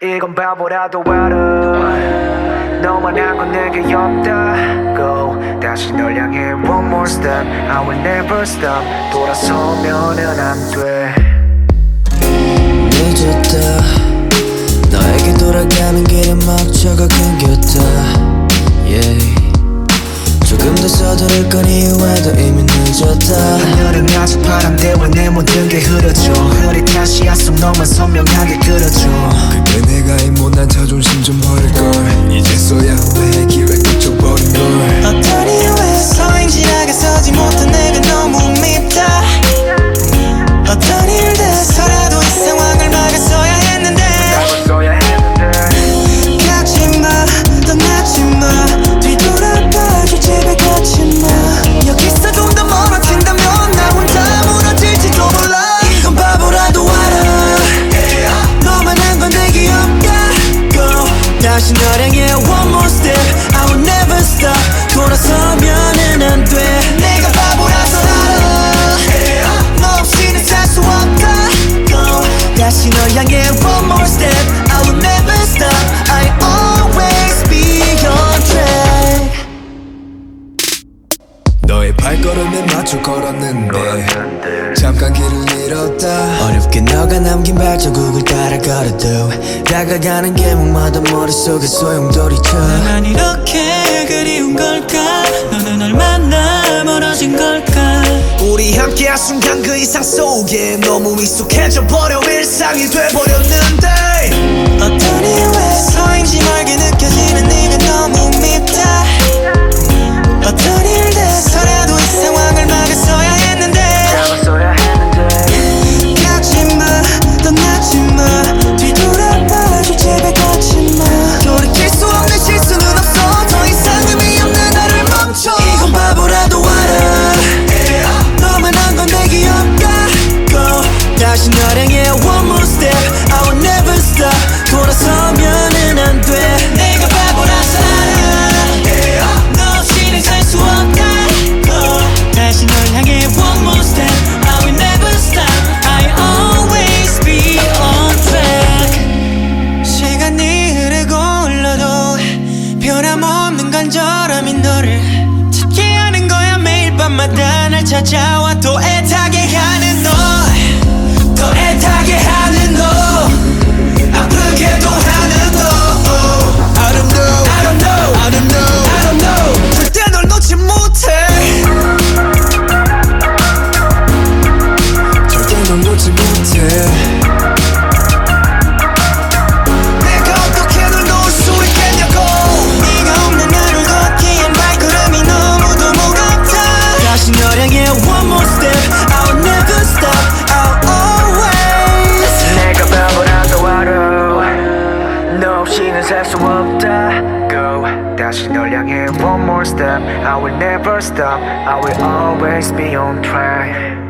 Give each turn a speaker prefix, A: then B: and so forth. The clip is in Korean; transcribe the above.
A: 이건 바보라도 알아. 너만 한건 내게 없다고. 다시 널 향해 one more step. I will never stop. 돌아서면은 안돼.
B: 늦었다. 너에게 돌아가는 길에 막차가 끊겼다. Yeah. 조금 더 서두를 건 이유에도 이미 늦었다.
A: 하늘은 아직 왜내 모든 게 흐려져. 흐릿한 시야 속 너만 선명하게 그려줘.
B: 그게 내가 이 못난 자존심 좀버 맞춰 걸었는데. 잠깐 길을 잃었다. 어렵게 너가 남긴 발자국을 따라 걸어도 다가가는 길목마다 머릿속에 소용돌이쳐.
C: 난 이렇게 그리운 걸까? 너는 얼마나 멀어진 걸까?
A: 우리 함께한 순간 그 이상 속에 너무 익숙해져 버려. 일상이 돼버렸는데
C: 향해 one more step. I will never stop. 돌아서면은 안돼. 내가 바보라서 알아 너 없이는 살수 없다고 다시 널 향해 one more step. I will never stop. I always be on track. 시간이 흐르고 흘러도 변함없는 간절함인 너를 찾게 하는 거야 매일 밤마다 날 찾아와 또
A: 널 향해 one more step I will never stop I will always be on track